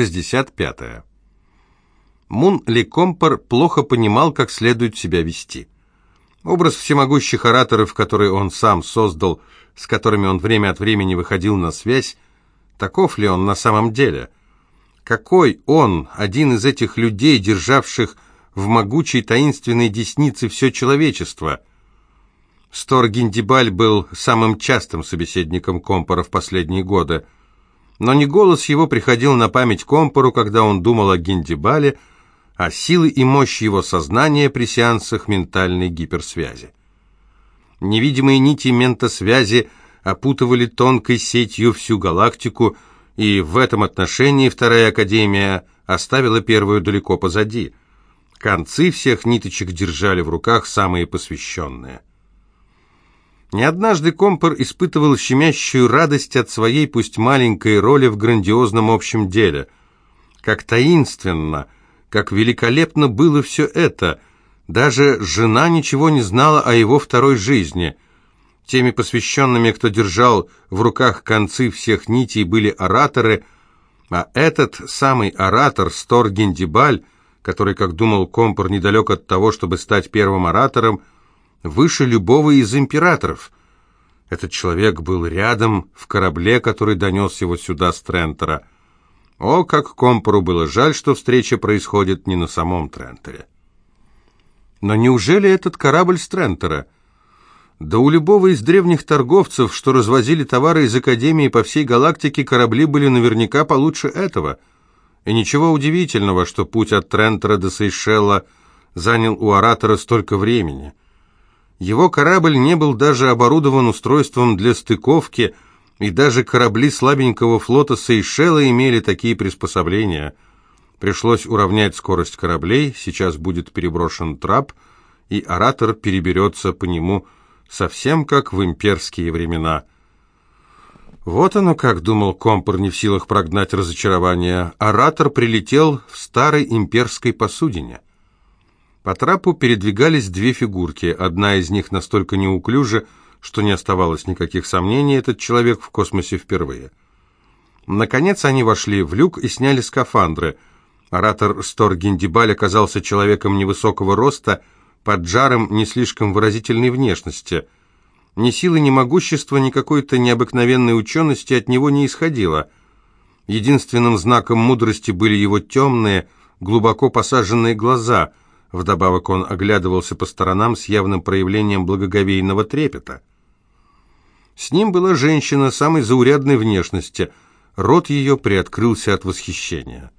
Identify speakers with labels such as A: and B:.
A: 65. Мун Ли Компор плохо понимал, как следует себя вести. Образ всемогущих ораторов, которые он сам создал, с которыми он время от времени выходил на связь, таков ли он на самом деле? Какой он, один из этих людей, державших в могучей таинственной деснице все человечество? Стор Гиндибаль был самым частым собеседником Компора в последние годы, но не голос его приходил на память Компору, когда он думал о Гиндибале, а силы и мощь его сознания при сеансах ментальной гиперсвязи. Невидимые нити ментосвязи опутывали тонкой сетью всю галактику, и в этом отношении Вторая Академия оставила первую далеко позади. Концы всех ниточек держали в руках самые посвященные. Не однажды Компор испытывал щемящую радость от своей, пусть маленькой, роли в грандиозном общем деле. Как таинственно – как великолепно было все это! Даже жена ничего не знала о его второй жизни. Теми посвященными, кто держал в руках концы всех нитей, были ораторы, а этот самый оратор, Стор Гендибаль, который, как думал Компор, недалек от того, чтобы стать первым оратором, выше любого из императоров. Этот человек был рядом в корабле, который донес его сюда с Трентера. О, как Компору было жаль, что встреча происходит не на самом Трентере. Но неужели этот корабль с Трентера? Да у любого из древних торговцев, что развозили товары из Академии по всей галактике, корабли были наверняка получше этого. И ничего удивительного, что путь от Трентера до Сейшелла занял у оратора столько времени. Его корабль не был даже оборудован устройством для стыковки – и даже корабли слабенького флота Сейшела имели такие приспособления. Пришлось уравнять скорость кораблей, сейчас будет переброшен трап, и оратор переберется по нему совсем как в имперские времена. Вот оно как, думал Компор, не в силах прогнать разочарование. Оратор прилетел в старой имперской посудине. По трапу передвигались две фигурки, одна из них настолько неуклюже, что не оставалось никаких сомнений, этот человек в космосе впервые. Наконец они вошли в люк и сняли скафандры. Оратор Стор Гиндибаль оказался человеком невысокого роста, под жаром не слишком выразительной внешности. Ни силы, ни могущества, ни какой-то необыкновенной учености от него не исходило. Единственным знаком мудрости были его темные, глубоко посаженные глаза. Вдобавок он оглядывался по сторонам с явным проявлением благоговейного трепета. С ним была женщина самой заурядной внешности. Рот ее приоткрылся от восхищения.